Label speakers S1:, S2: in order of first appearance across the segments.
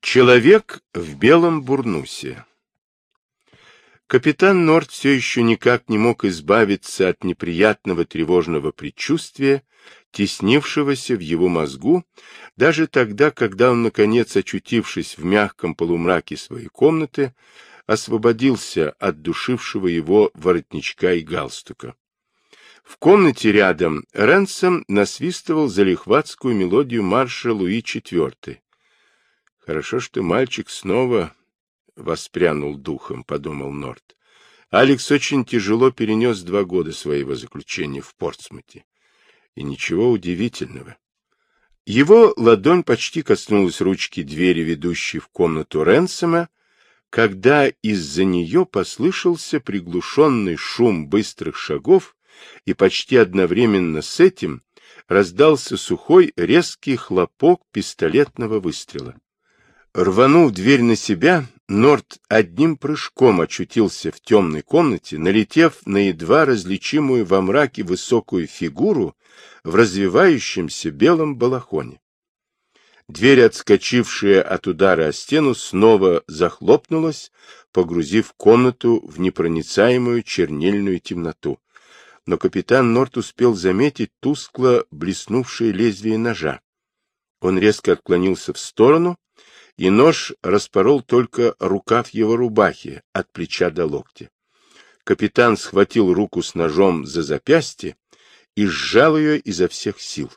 S1: Человек в белом бурнусе. Капитан Норт все еще никак не мог избавиться от неприятного тревожного предчувствия, теснившегося в его мозгу, даже тогда, когда он, наконец, очутившись в мягком полумраке своей комнаты, освободился от душившего его воротничка и галстука. В комнате рядом Ренсом насвистывал залихватскую мелодию марша Луи IV. Хорошо, что мальчик снова воспрянул духом, подумал Норт. Алекс очень тяжело перенес два года своего заключения в Портсмуте. И ничего удивительного. Его ладонь почти коснулась ручки двери, ведущей в комнату Ренсома, когда из-за нее послышался приглушенный шум быстрых шагов, и почти одновременно с этим раздался сухой резкий хлопок пистолетного выстрела. Рванув дверь на себя, Норт одним прыжком очутился в темной комнате, налетев на едва различимую во мраке высокую фигуру в развивающемся белом балахоне. Дверь, отскочившая от удара о стену, снова захлопнулась, погрузив комнату в непроницаемую чернильную темноту. Но капитан Норт успел заметить тускло блеснувшее лезвие ножа. Он резко отклонился в сторону и нож распорол только рукав его рубахи от плеча до локтя. Капитан схватил руку с ножом за запястье и сжал ее изо всех сил.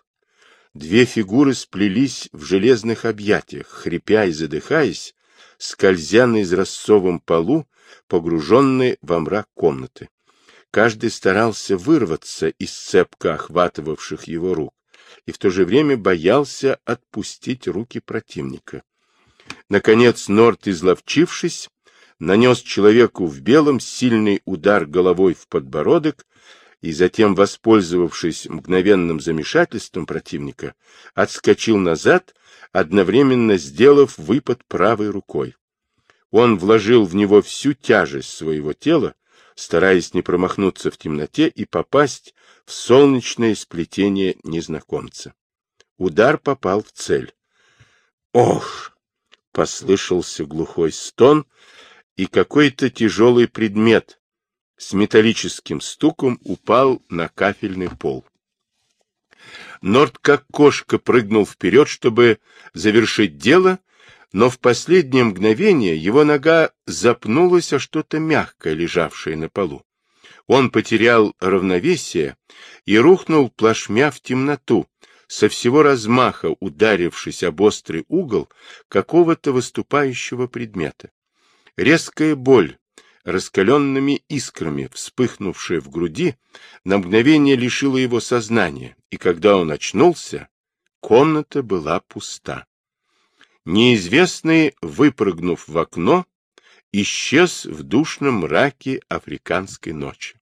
S1: Две фигуры сплелись в железных объятиях, хрипя и задыхаясь, скользя на изразцовом полу, погруженные во мрак комнаты. Каждый старался вырваться из цепка охватывавших его рук и в то же время боялся отпустить руки противника. Наконец Норт, изловчившись, нанес человеку в белом сильный удар головой в подбородок и затем, воспользовавшись мгновенным замешательством противника, отскочил назад, одновременно сделав выпад правой рукой. Он вложил в него всю тяжесть своего тела, стараясь не промахнуться в темноте и попасть в солнечное сплетение незнакомца. Удар попал в цель. Ох! Послышался глухой стон, и какой-то тяжелый предмет с металлическим стуком упал на кафельный пол. Норд как кошка прыгнул вперед, чтобы завершить дело, но в последнее мгновение его нога запнулась о что-то мягкое, лежавшее на полу. Он потерял равновесие и рухнул плашмя в темноту, со всего размаха ударившись об острый угол какого-то выступающего предмета. Резкая боль, раскаленными искрами, вспыхнувшая в груди, на мгновение лишила его сознания, и когда он очнулся, комната была пуста. Неизвестный, выпрыгнув в окно, исчез в душном мраке африканской ночи.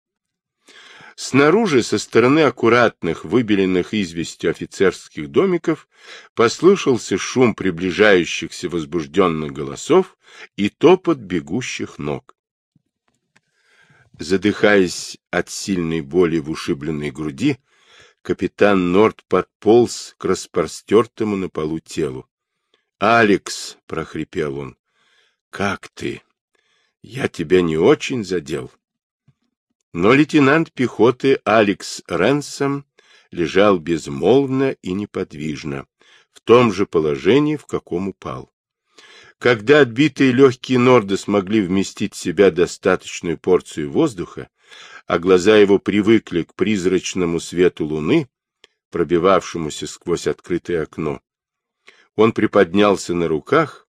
S1: Снаружи, со стороны аккуратных, выбеленных известью офицерских домиков, послышался шум приближающихся возбужденных голосов и топот бегущих ног. Задыхаясь от сильной боли в ушибленной груди, капитан Норт подполз к распростертому на полу телу. — Алекс! — прохрипел он. — Как ты? Я тебя не очень задел. Но лейтенант пехоты Алекс Ренсом лежал безмолвно и неподвижно, в том же положении, в каком упал. Когда отбитые легкие норды смогли вместить в себя достаточную порцию воздуха, а глаза его привыкли к призрачному свету луны, пробивавшемуся сквозь открытое окно, он приподнялся на руках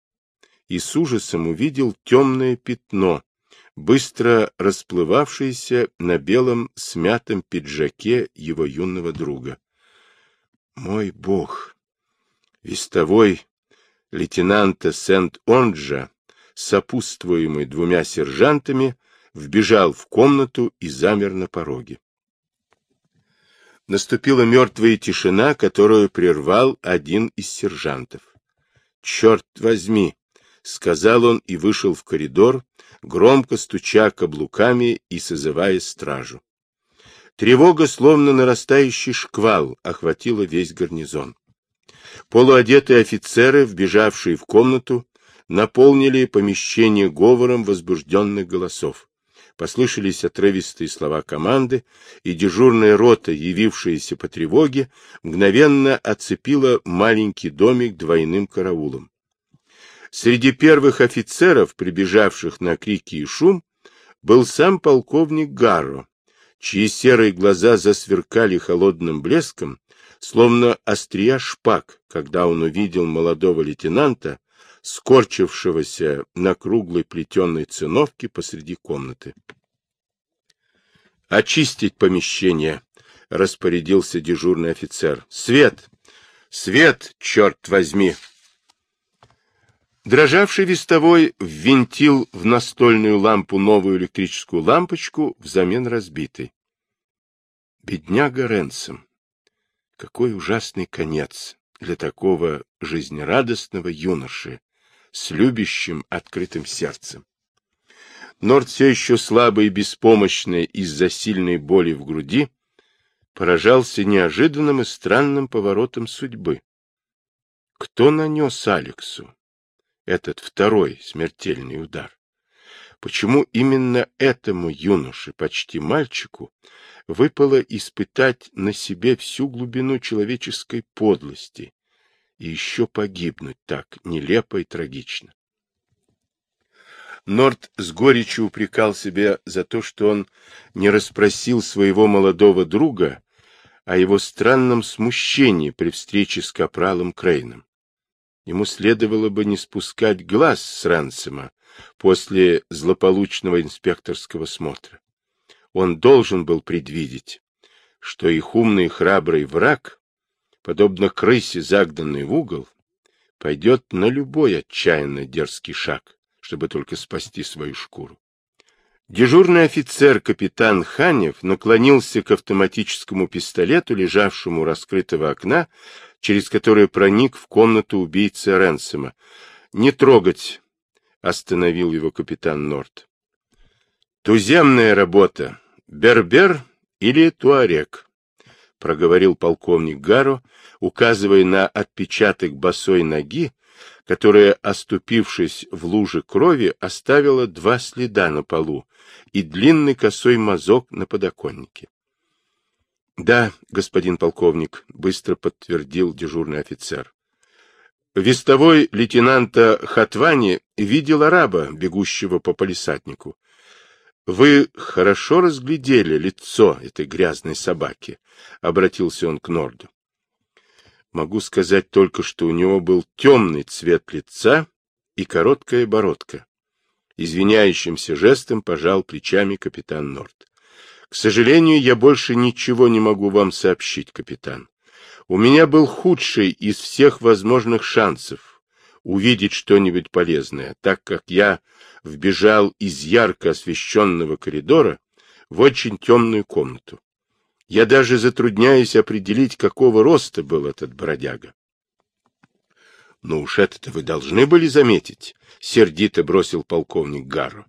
S1: и с ужасом увидел темное пятно, быстро расплывавшийся на белом смятом пиджаке его юного друга. Мой бог! Вестовой лейтенанта Сент-Онджа, сопутствуемый двумя сержантами, вбежал в комнату и замер на пороге. Наступила мертвая тишина, которую прервал один из сержантов. — Черт возьми! — сказал он и вышел в коридор, громко стуча каблуками и созывая стражу. Тревога, словно нарастающий шквал, охватила весь гарнизон. Полуодетые офицеры, вбежавшие в комнату, наполнили помещение говором возбужденных голосов. Послышались отрывистые слова команды, и дежурная рота, явившаяся по тревоге, мгновенно оцепила маленький домик двойным караулом. Среди первых офицеров, прибежавших на крики и шум, был сам полковник Гарро, чьи серые глаза засверкали холодным блеском, словно острия шпаг, когда он увидел молодого лейтенанта, скорчившегося на круглой плетеной циновке посреди комнаты. «Очистить помещение!» — распорядился дежурный офицер. «Свет! Свет, черт возьми!» Дрожавший вестовой ввинтил в настольную лампу новую электрическую лампочку взамен разбитой. Бедняга Ренсом! Какой ужасный конец для такого жизнерадостного юноши с любящим открытым сердцем. Норд все еще слабый и беспомощный из-за сильной боли в груди, поражался неожиданным и странным поворотом судьбы. Кто нанес Алексу этот второй смертельный удар? Почему именно этому юноше, почти мальчику, выпало испытать на себе всю глубину человеческой подлости и еще погибнуть так нелепо и трагично? Норт с горечью упрекал себя за то, что он не расспросил своего молодого друга о его странном смущении при встрече с капралом Крейном. Ему следовало бы не спускать глаз с Рансома после злополучного инспекторского смотра. Он должен был предвидеть, что их умный и храбрый враг, подобно крысе, загнанный в угол, пойдет на любой отчаянно дерзкий шаг, чтобы только спасти свою шкуру. Дежурный офицер капитан Ханев наклонился к автоматическому пистолету, лежавшему у раскрытого окна, через которое проник в комнату убийцы Ренсома. «Не трогать!» — остановил его капитан Норт. «Туземная работа. Бербер или туарек?» — проговорил полковник Гаро, указывая на отпечаток босой ноги, которая, оступившись в луже крови, оставила два следа на полу и длинный косой мазок на подоконнике. — Да, господин полковник, — быстро подтвердил дежурный офицер. Вестовой лейтенанта Хатвани видел араба, бегущего по полисаднику. Вы хорошо разглядели лицо этой грязной собаки, — обратился он к Норду. Могу сказать только, что у него был темный цвет лица и короткая бородка. Извиняющимся жестом пожал плечами капитан Норт. К сожалению, я больше ничего не могу вам сообщить, капитан. У меня был худший из всех возможных шансов увидеть что-нибудь полезное, так как я вбежал из ярко освещенного коридора в очень темную комнату. Я даже затрудняюсь определить, какого роста был этот бродяга. — Ну уж это-то вы должны были заметить, — сердито бросил полковник Гарро.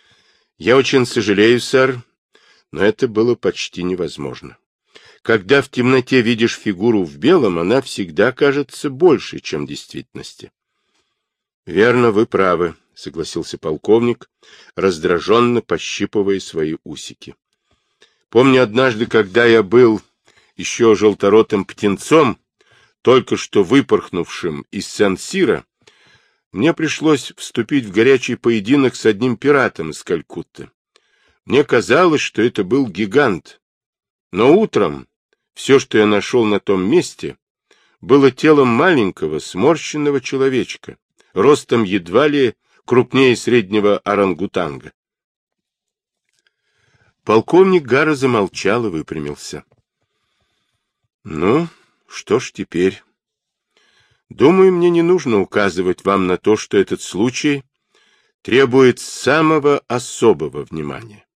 S1: — Я очень сожалею, сэр, но это было почти невозможно. Когда в темноте видишь фигуру в белом, она всегда кажется больше, чем в действительности. — Верно, вы правы, — согласился полковник, раздраженно пощипывая свои усики. Помню однажды, когда я был еще желторотым птенцом, только что выпорхнувшим из Сан-Сира, мне пришлось вступить в горячий поединок с одним пиратом из Калькутты. Мне казалось, что это был гигант. Но утром все, что я нашел на том месте, было телом маленького, сморщенного человечка, ростом едва ли крупнее среднего орангутанга. Полковник Гара замолчал и выпрямился. — Ну, что ж теперь? Думаю, мне не нужно указывать вам на то, что этот случай требует самого особого внимания.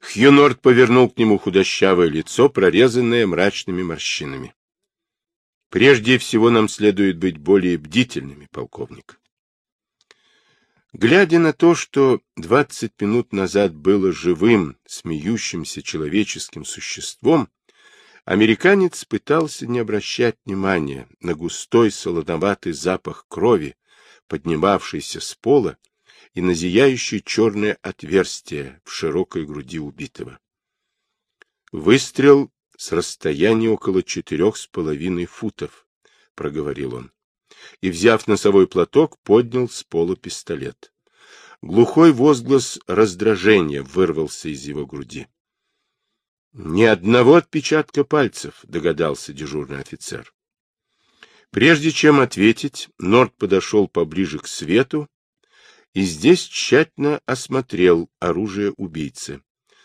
S1: Хьюнорд повернул к нему худощавое лицо, прорезанное мрачными морщинами. Прежде всего нам следует быть более бдительными, полковник. Глядя на то, что двадцать минут назад было живым, смеющимся человеческим существом, американец пытался не обращать внимания на густой солоноватый запах крови, поднимавшийся с пола, и на зияющее черное отверстие в широкой груди убитого. Выстрел с расстояния около четырех с половиной футов, — проговорил он, и, взяв носовой платок, поднял с пола пистолет. Глухой возглас раздражения вырвался из его груди. — Ни одного отпечатка пальцев, — догадался дежурный офицер. Прежде чем ответить, Норд подошел поближе к свету и здесь тщательно осмотрел оружие убийцы.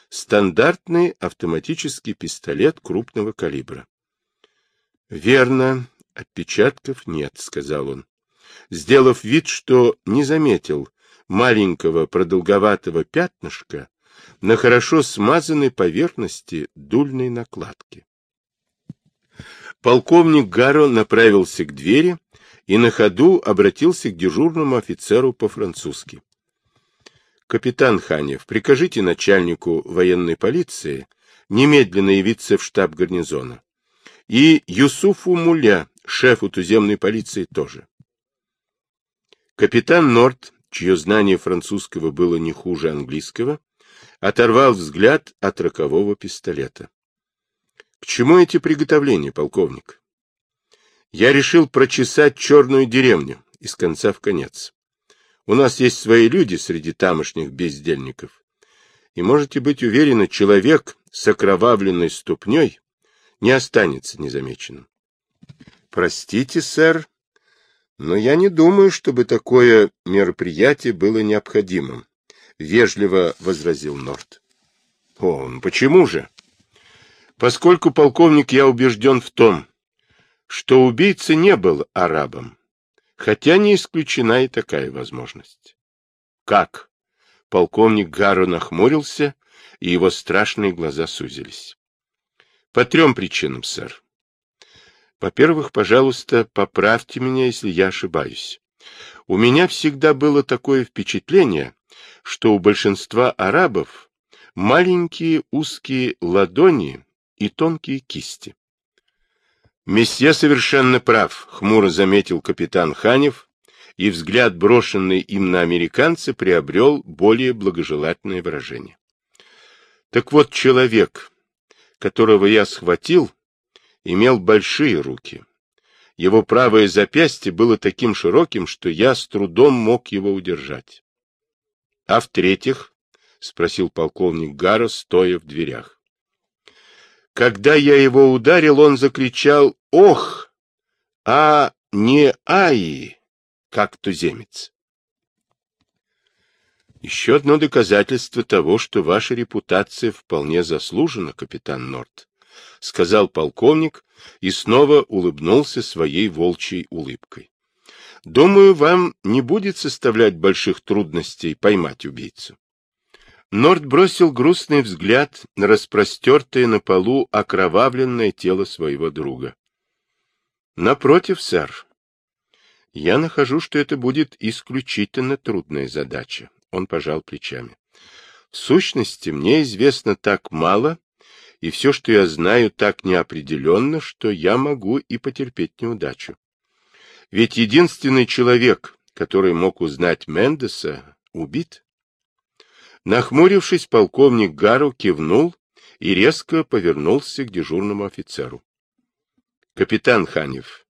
S1: Стандартный автоматический пистолет крупного калибра. — Верно, отпечатков нет, — сказал он, сделав вид, что не заметил маленького продолговатого пятнышка на хорошо смазанной поверхности дульной накладки. Полковник Гаро направился к двери и на ходу обратился к дежурному офицеру по-французски. «Капитан Ханев, прикажите начальнику военной полиции немедленно явиться в штаб гарнизона. И Юсуфу Муля, шефу туземной полиции, тоже». Капитан Норт, чье знание французского было не хуже английского, оторвал взгляд от рокового пистолета. К чему эти приготовления, полковник? Я решил прочесать черную деревню из конца в конец. У нас есть свои люди среди тамошних бездельников. И можете быть уверены, человек с окровавленной ступней не останется незамеченным. Простите, сэр, но я не думаю, чтобы такое мероприятие было необходимым, — вежливо возразил Норт. — О, почему же? поскольку, полковник, я убежден в том, что убийца не был арабом, хотя не исключена и такая возможность. Как? Полковник Гаро нахмурился, и его страшные глаза сузились. По трем причинам, сэр. Во-первых, пожалуйста, поправьте меня, если я ошибаюсь. У меня всегда было такое впечатление, что у большинства арабов маленькие узкие ладони и тонкие кисти. Месье совершенно прав, хмуро заметил капитан Ханев, и взгляд, брошенный им на американца, приобрел более благожелательное выражение. Так вот, человек, которого я схватил, имел большие руки. Его правое запястье было таким широким, что я с трудом мог его удержать. — А в-третьих, — спросил полковник Гарро, стоя в дверях. Когда я его ударил, он закричал «Ох!», а не «Ай!», как туземец. Еще одно доказательство того, что ваша репутация вполне заслужена, капитан Норт, — сказал полковник и снова улыбнулся своей волчьей улыбкой. Думаю, вам не будет составлять больших трудностей поймать убийцу. Норд бросил грустный взгляд на распростертое на полу окровавленное тело своего друга. — Напротив, сэр, я нахожу, что это будет исключительно трудная задача. Он пожал плечами. В сущности, мне известно так мало, и все, что я знаю, так неопределенно, что я могу и потерпеть неудачу. Ведь единственный человек, который мог узнать Мендеса, убит. Нахмурившись, полковник Гару кивнул и резко повернулся к дежурному офицеру. — Капитан Ханев,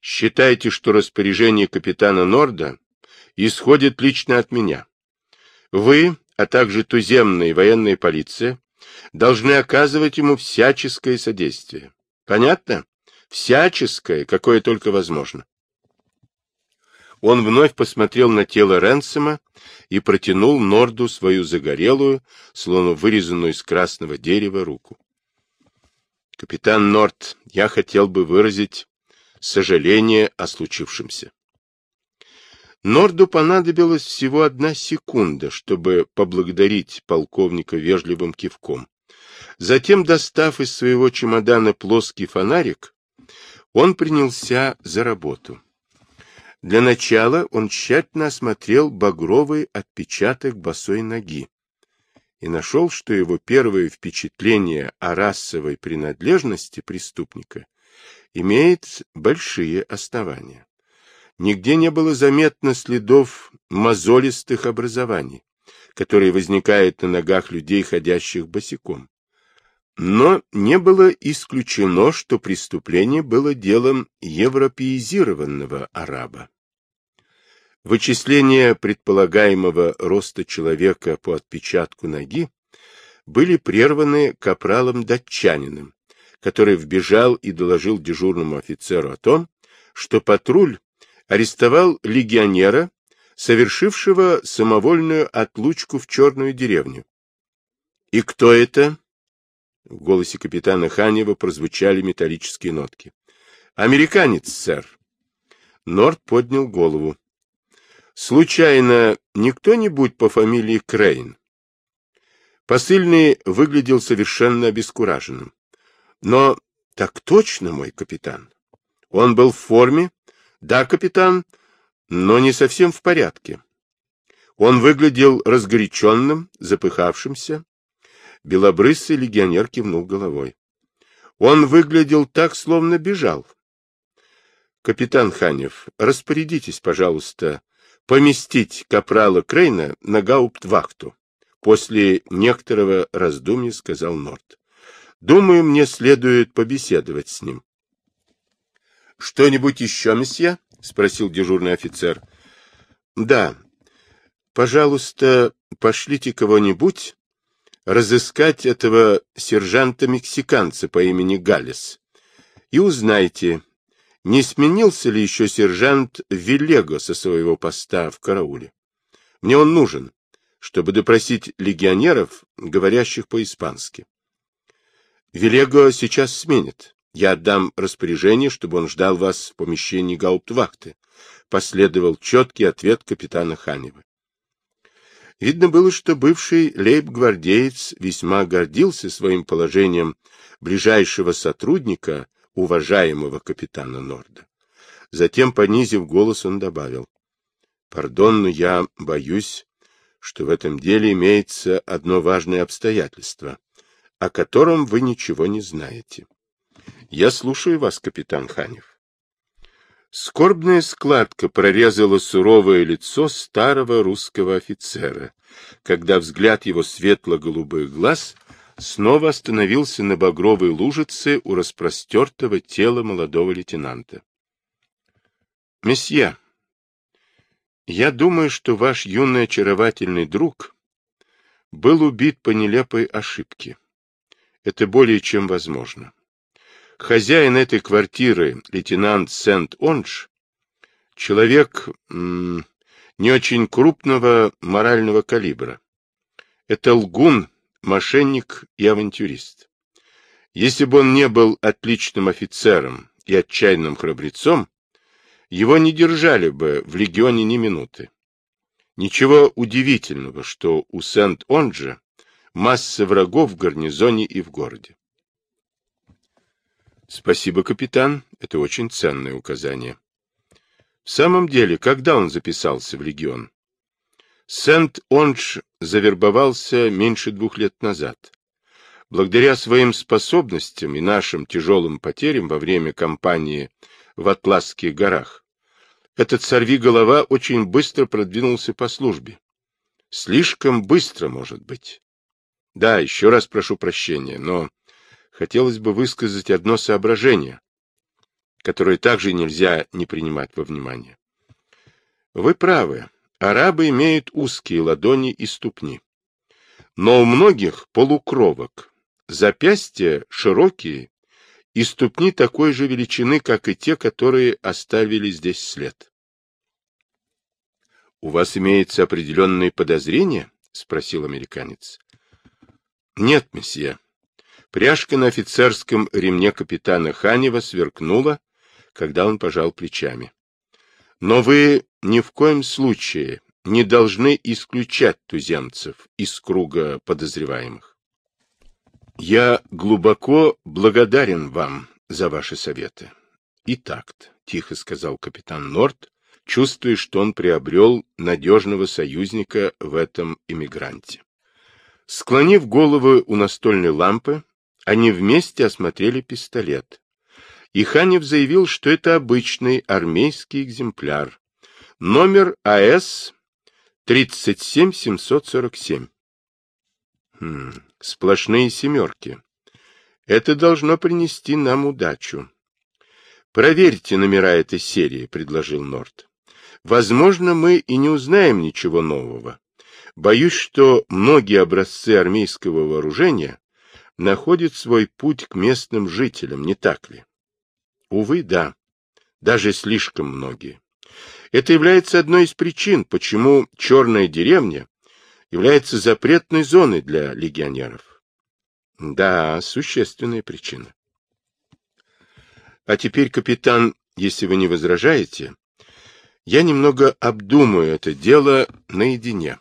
S1: считайте, что распоряжение капитана Норда исходит лично от меня. Вы, а также туземная и военная полиция, должны оказывать ему всяческое содействие. Понятно? Всяческое, какое только возможно. Он вновь посмотрел на тело Ренсома и протянул Норду свою загорелую, словно вырезанную из красного дерева, руку. «Капитан Норд, я хотел бы выразить сожаление о случившемся». Норду понадобилась всего одна секунда, чтобы поблагодарить полковника вежливым кивком. Затем, достав из своего чемодана плоский фонарик, он принялся за работу. Для начала он тщательно осмотрел багровый отпечаток босой ноги и нашел, что его первое впечатление о расовой принадлежности преступника имеет большие основания. Нигде не было заметно следов мозолистых образований, которые возникают на ногах людей, ходящих босиком. Но не было исключено, что преступление было делом европеизированного араба. Вычисления предполагаемого роста человека по отпечатку ноги были прерваны капралом-датчанином, который вбежал и доложил дежурному офицеру о том, что патруль арестовал легионера, совершившего самовольную отлучку в черную деревню. «И кто это?» В голосе капитана Ханева прозвучали металлические нотки. «Американец, сэр». Норд поднял голову. «Случайно не кто-нибудь по фамилии Крейн?» Посыльный выглядел совершенно обескураженным. «Но так точно, мой капитан. Он был в форме, да, капитан, но не совсем в порядке. Он выглядел разгоряченным, запыхавшимся. Белобрысый легионер кивнул головой. Он выглядел так, словно бежал. Капитан Ханев, распорядитесь, пожалуйста, поместить капрала Крейна на гауптвахту. После некоторого раздумья сказал Норт. Думаю, мне следует побеседовать с ним. — Что-нибудь еще, месье? — спросил дежурный офицер. — Да. Пожалуйста, пошлите кого-нибудь разыскать этого сержанта-мексиканца по имени Галлес и узнайте, не сменился ли еще сержант Виллего со своего поста в карауле. Мне он нужен, чтобы допросить легионеров, говорящих по-испански. Виллего сейчас сменит. Я отдам распоряжение, чтобы он ждал вас в помещении гауптвахты. Последовал четкий ответ капитана Ханева. Видно было, что бывший лейб-гвардеец весьма гордился своим положением ближайшего сотрудника, уважаемого капитана Норда. Затем, понизив голос, он добавил. — Пардон, но я боюсь, что в этом деле имеется одно важное обстоятельство, о котором вы ничего не знаете. Я слушаю вас, капитан Ханев. Скорбная складка прорезала суровое лицо старого русского офицера, когда взгляд его светло-голубых глаз снова остановился на багровой лужице у распростертого тела молодого лейтенанта. «Месье, я думаю, что ваш юный очаровательный друг был убит по нелепой ошибке. Это более чем возможно. Хозяин этой квартиры, лейтенант Сент-Ондж, человек не очень крупного морального калибра. Это лгун, мошенник и авантюрист. Если бы он не был отличным офицером и отчаянным храбрецом, его не держали бы в легионе ни минуты. Ничего удивительного, что у Сент-Онджа масса врагов в гарнизоне и в городе. Спасибо, капитан. Это очень ценное указание. В самом деле, когда он записался в легион? Сент-Ондж завербовался меньше двух лет назад. Благодаря своим способностям и нашим тяжелым потерям во время кампании в Атласских горах, этот сорви-голова очень быстро продвинулся по службе. Слишком быстро, может быть. Да, еще раз прошу прощения, но хотелось бы высказать одно соображение, которое также нельзя не принимать во внимание. Вы правы, арабы имеют узкие ладони и ступни. Но у многих полукровок запястья широкие и ступни такой же величины, как и те, которые оставили здесь след. — У вас имеется определенные подозрения? — спросил американец. — Нет, месье. Пряжка на офицерском ремне капитана Ханева сверкнула, когда он пожал плечами. Но вы ни в коем случае не должны исключать туземцев из круга подозреваемых. Я глубоко благодарен вам за ваши советы. И такт, — тихо сказал капитан Норт, чувствуя, что он приобрел надежного союзника в этом иммигранте. Склонив голову у настольной лампы, они вместе осмотрели пистолет и Ханев заявил, что это обычный армейский экземпляр. Номер АС 37747. Хм, сплошные семерки. Это должно принести нам удачу. Проверьте номера этой серии, предложил Норт. Возможно, мы и не узнаем ничего нового. Боюсь, что многие образцы армейского вооружения находят свой путь к местным жителям, не так ли? Увы, да. Даже слишком многие. Это является одной из причин, почему черная деревня является запретной зоной для легионеров. Да, существенная причина. А теперь, капитан, если вы не возражаете, я немного обдумаю это дело наедине.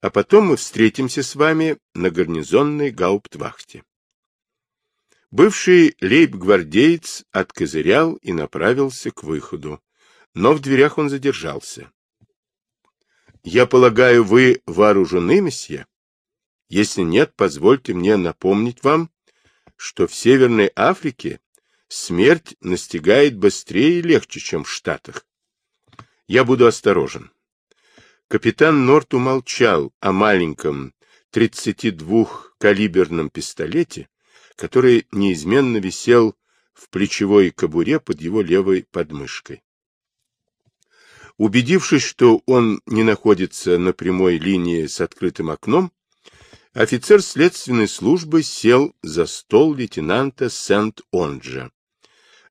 S1: А потом мы встретимся с вами на гарнизонной гауптвахте. Бывший лейб-гвардеец откозырял и направился к выходу, но в дверях он задержался. — Я полагаю, вы вооружены, месье? Если нет, позвольте мне напомнить вам, что в Северной Африке смерть настигает быстрее и легче, чем в Штатах. Я буду осторожен. Капитан Норт умолчал о маленьком 32-калиберном пистолете, который неизменно висел в плечевой кобуре под его левой подмышкой. Убедившись, что он не находится на прямой линии с открытым окном, офицер следственной службы сел за стол лейтенанта Сент-Онджа,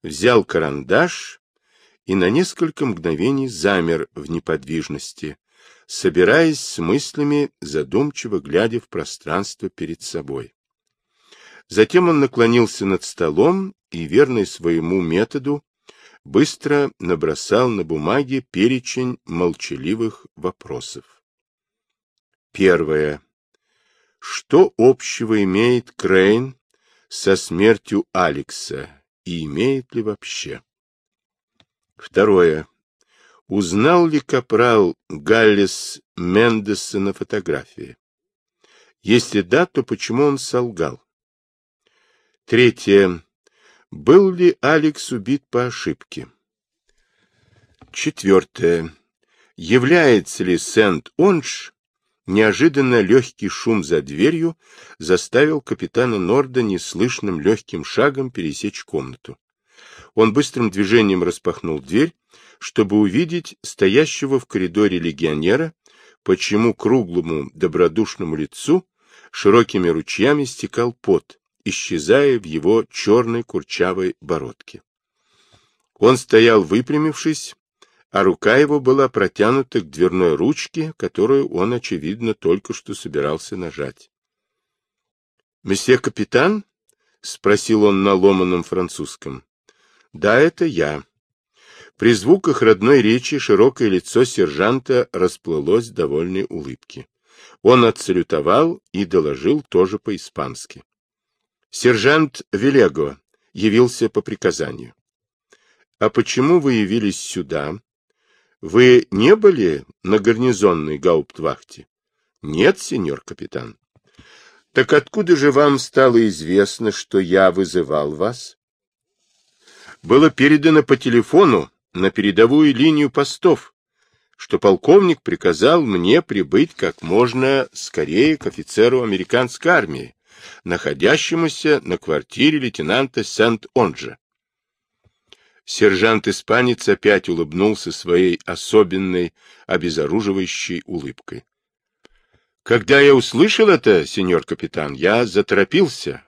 S1: взял карандаш и на несколько мгновений замер в неподвижности, собираясь с мыслями, задумчиво глядя в пространство перед собой. Затем он наклонился над столом и, верный своему методу, быстро набросал на бумаге перечень молчаливых вопросов. Первое. Что общего имеет Крейн со смертью Алекса и имеет ли вообще? Второе. Узнал ли капрал Галлес Мендеса на фотографии? Если да, то почему он солгал? Третье. Был ли Алекс убит по ошибке? Четвертое. Является ли Сент-Онж? Неожиданно легкий шум за дверью заставил капитана Норда неслышным легким шагом пересечь комнату. Он быстрым движением распахнул дверь, чтобы увидеть стоящего в коридоре легионера, почему круглому добродушному лицу широкими ручьями стекал пот, исчезая в его черной курчавой бородке. Он стоял выпрямившись, а рука его была протянута к дверной ручке, которую он, очевидно, только что собирался нажать. — Месье капитан? — спросил он на ломаном французском. — Да, это я. При звуках родной речи широкое лицо сержанта расплылось довольной улыбке. Он отсалютовал и доложил тоже по-испански. Сержант Велего явился по приказанию. — А почему вы явились сюда? Вы не были на гарнизонной гауптвахте? — Нет, сеньор капитан. — Так откуда же вам стало известно, что я вызывал вас? — Было передано по телефону на передовую линию постов, что полковник приказал мне прибыть как можно скорее к офицеру американской армии, находящемуся на квартире лейтенанта Сент-Онджа. Сержант-испанец опять улыбнулся своей особенной, обезоруживающей улыбкой. Когда я услышал это, сеньор капитан, я заторопился.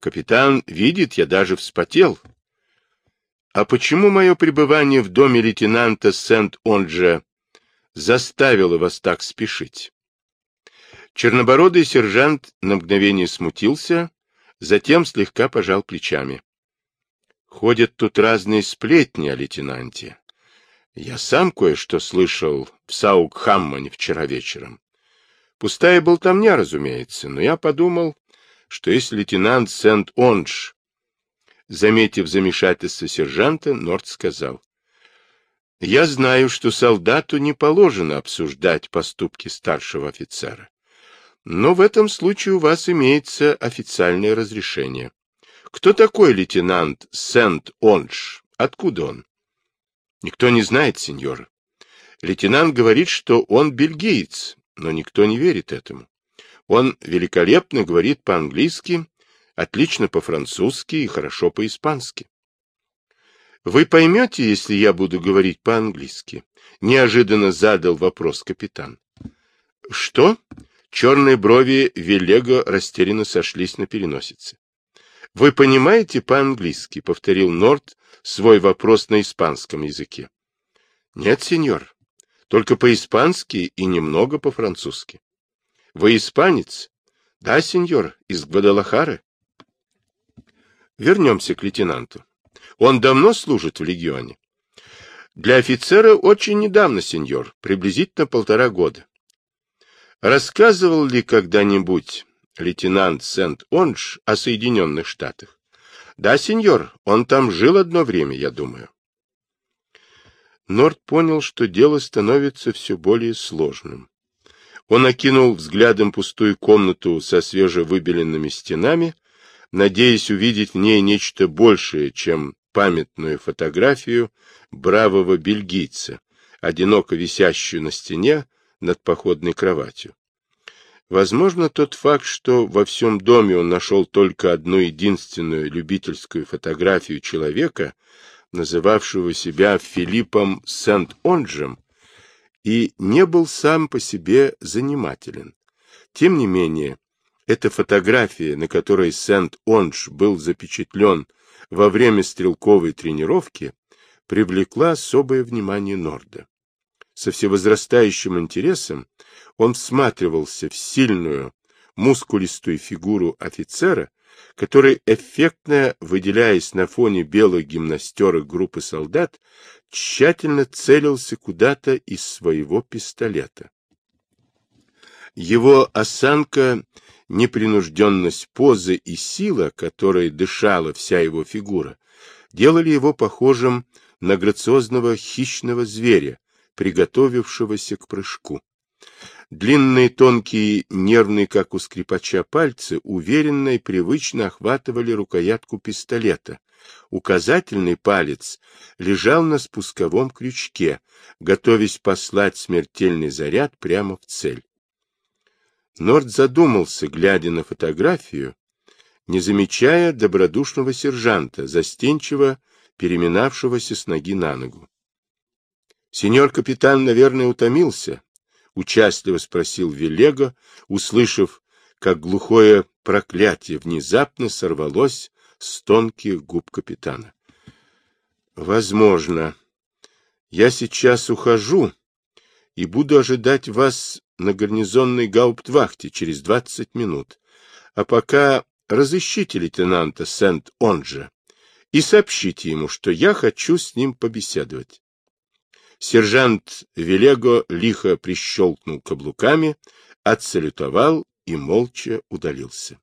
S1: Капитан видит, я даже вспотел. А почему мое пребывание в доме лейтенанта Сент-Онджа заставило вас так спешить? Чернобородый сержант на мгновение смутился, затем слегка пожал плечами. Ходят тут разные сплетни о лейтенанте. Я сам кое-что слышал в Саук-Хаммане вчера вечером. Пустая болтовня, разумеется, но я подумал, что если лейтенант Сент-Ондж... Заметив замешательство сержанта, Норд сказал. — Я знаю, что солдату не положено обсуждать поступки старшего офицера. Но в этом случае у вас имеется официальное разрешение. Кто такой лейтенант Сент-Онж? Откуда он? Никто не знает, сеньор. Лейтенант говорит, что он бельгиец, но никто не верит этому. Он великолепно говорит по-английски, отлично по-французски и хорошо по-испански. Вы поймете, если я буду говорить по-английски? Неожиданно задал вопрос капитан. Что? Черные брови Велего растерянно сошлись на переносице. Вы понимаете по-английски? Повторил Норт свой вопрос на испанском языке. Нет, сеньор. Только по-испански и немного по-французски. Вы испанец? Да, сеньор, из Гвадалахары. Вернемся к лейтенанту. Он давно служит в легионе? Для офицера очень недавно, сеньор, приблизительно полтора года. Рассказывал ли когда-нибудь лейтенант Сент-Онж о Соединенных Штатах? Да, сеньор, он там жил одно время, я думаю. Норд понял, что дело становится все более сложным. Он окинул взглядом пустую комнату со свежевыбеленными стенами, надеясь увидеть в ней нечто большее, чем памятную фотографию бравого бельгийца, одиноко висящую на стене над походной кроватью. Возможно, тот факт, что во всем доме он нашел только одну единственную любительскую фотографию человека, называвшего себя Филиппом Сент-Онджем, и не был сам по себе занимателен. Тем не менее, эта фотография, на которой Сент-Ондж был запечатлен во время стрелковой тренировки, привлекла особое внимание Норда. Со всевозрастающим интересом он всматривался в сильную, мускулистую фигуру офицера, который, эффектно выделяясь на фоне белых гимнастерок группы солдат, тщательно целился куда-то из своего пистолета. Его осанка, непринужденность позы и сила, которой дышала вся его фигура, делали его похожим на грациозного хищного зверя, приготовившегося к прыжку. Длинные, тонкие, нервные, как у скрипача, пальцы уверенно и привычно охватывали рукоятку пистолета. Указательный палец лежал на спусковом крючке, готовясь послать смертельный заряд прямо в цель. Норд задумался, глядя на фотографию, не замечая добродушного сержанта, застенчиво переминавшегося с ноги на ногу. Сеньор капитан, наверное, утомился, — участливо спросил Велего, услышав, как глухое проклятие внезапно сорвалось с тонких губ капитана. — Возможно. Я сейчас ухожу и буду ожидать вас на гарнизонной гауптвахте через двадцать минут. А пока разыщите лейтенанта Сент-Онджа и сообщите ему, что я хочу с ним побеседовать. Сержант Велего лихо прищелкнул каблуками, отсалютовал и молча удалился.